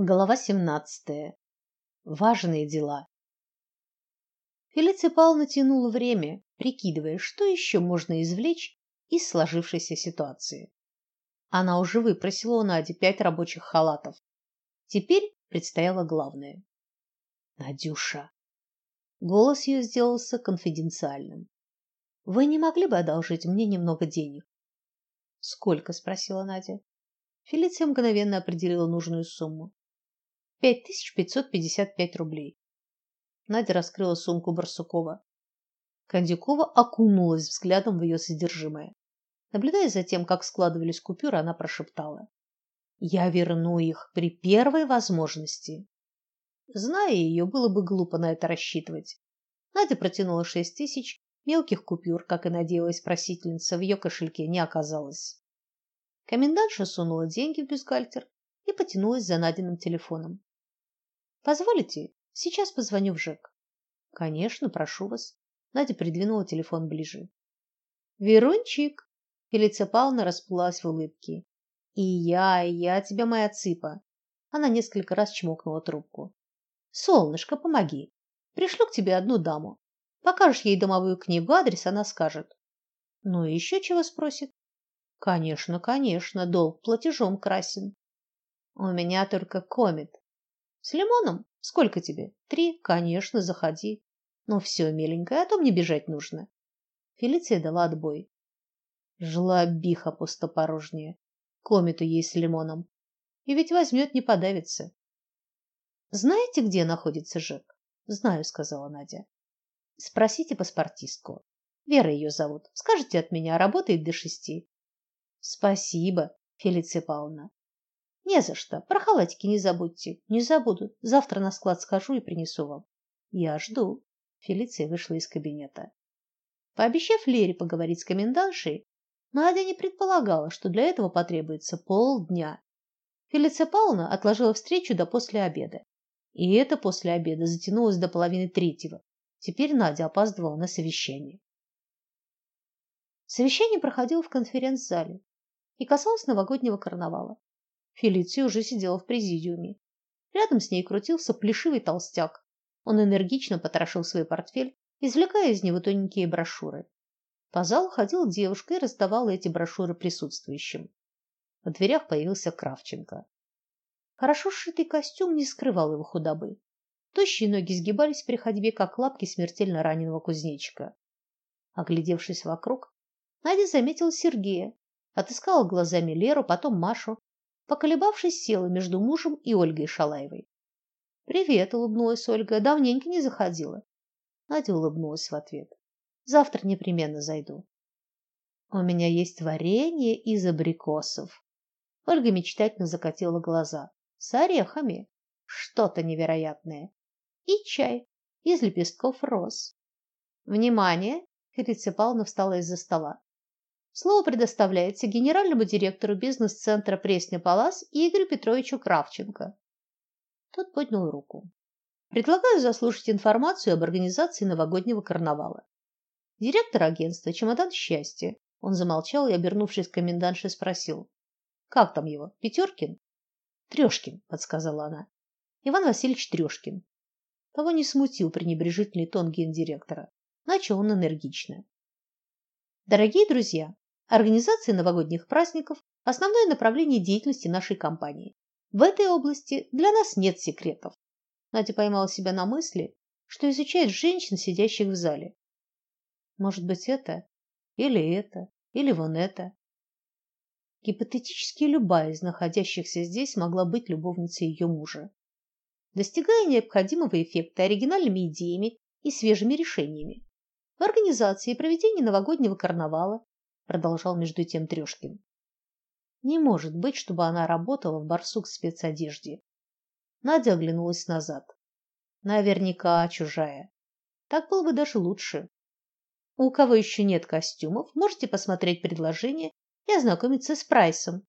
Глава семнадцатая. Важные дела. Фелиция Павловна тянула время, прикидывая, что еще можно извлечь из сложившейся ситуации. Она уже выпросила у Нади пять рабочих халатов. Теперь предстояло главное. Надюша. Голос ее сделался конфиденциальным. Вы не могли бы одолжить мне немного денег? Сколько? спросила Надя. Фелиция мгновенно определила нужную сумму. Пять тысяч пятьсот пятьдесят пять рублей. Надя раскрыла сумку Барсукова. Кондюкова окунулась взглядом в ее содержимое. Наблюдая за тем, как складывались купюры, она прошептала: "Я верну их при первой возможности". Зная ее, было бы глупо на это рассчитывать. Надя протянула шесть тысяч мелких купюр, как и надеялась просительница, в ее кошельке не оказалось. Комендантша сунула деньги в бюстгальтер и потянулась за Надиным телефоном. Позволите? Сейчас позвоню в ЖЭК. Конечно, прошу вас. Надя придвинула телефон ближе. Верунчик, Фелиция Павловна расплылась в улыбке. И я, и я тебя, моя цыпа. Она несколько раз чмокнула трубку. Солнышко, помоги. Пришлю к тебе одну даму. Покажешь ей домовую книгу, адрес она скажет. Ну и еще чего спросит? Конечно, конечно, долг платежом красен. У меня только комет. С лимоном? Сколько тебе? Три? Конечно, заходи. Ну все, миленькая, а то мне бежать нужно. Фелиция дала отбой. Жлобиха пустопорожняя. Комету ей с лимоном. И ведь возьмет, не подавится. Знаете, где находится ЖЭК? Знаю, сказала Надя. Спросите паспортистку. Вера ее зовут. Скажите от меня, работает до шести. Спасибо, Фелиция Павловна. Не за что. Про халатики не забудьте. Не забуду. Завтра на склад схожу и принесу вам. Я жду. Фелиция вышла из кабинета. Пообещав Лере поговорить с комендантшей, Надя не предполагала, что для этого потребуется полдня. Фелиция Павловна отложила встречу до после обеда. И это после обеда затянулось до половины третьего. Теперь Надя опаздывала на совещание. Совещание проходило в конференц-зале и касалось новогоднего карнавала. Фелиция уже сидела в президиуме. Рядом с ней крутился плешивый толстяк. Он энергично потрошил свой портфель, извлекая из него тоненькие брошюры. По залу ходила девушка и раздавала эти брошюры присутствующим. В дверях появился Кравченко. Хорошо сшитый костюм не скрывал его худобы. Тощие ноги сгибались при ходьбе, как лапки смертельно раненого кузнечика. Оглядевшись вокруг, Надя заметила Сергея, отыскала глазами Леру, потом Машу, Поколебавшись, села между мужем и Ольгой Шалаевой. Привет, улыбнулась Ольга. Давненько не заходила. Надя улыбнулась в ответ. Завтра непременно зайду. У меня есть варенье из абрикосов. Ольга мечтательно закатила глаза. С орехами. Что-то невероятное. И чай из лепестков роз. Внимание! Фелиция Павловна встала из-за стола. Слово предоставляется генеральному директору бизнес-центра Пресня Палас Игорю Петровичу Кравченко. Тот поднял руку. Предлагаю заслушать информацию об организации новогоднего карнавала. Директор агентства Чемодан счастья. Он замолчал и, обернувшись к комендантше, спросил: "Как там его? Петеркин?» «Трешкин», — подсказала она. Иван Васильевич Трешкин. Того не смутил пренебрежительный тон гендиректора. Начал он энергично. Дорогие друзья, Организация новогодних праздников – основное направление деятельности нашей компании. В этой области для нас нет секретов. Надя поймала себя на мысли, что изучает женщин, сидящих в зале. Может быть, это или это, или вон это. Гипотетически любая из находящихся здесь могла быть любовницей ее мужа. Достигая необходимого эффекта оригинальными идеями и свежими решениями. В организации и проведении новогоднего карнавала продолжал между тем Трёшкин. Не может быть, чтобы она работала в барсук спецодежде. Надя оглянулась назад. Наверняка чужая. Так было бы даже лучше. У кого еще нет костюмов, можете посмотреть предложение и ознакомиться с прайсом.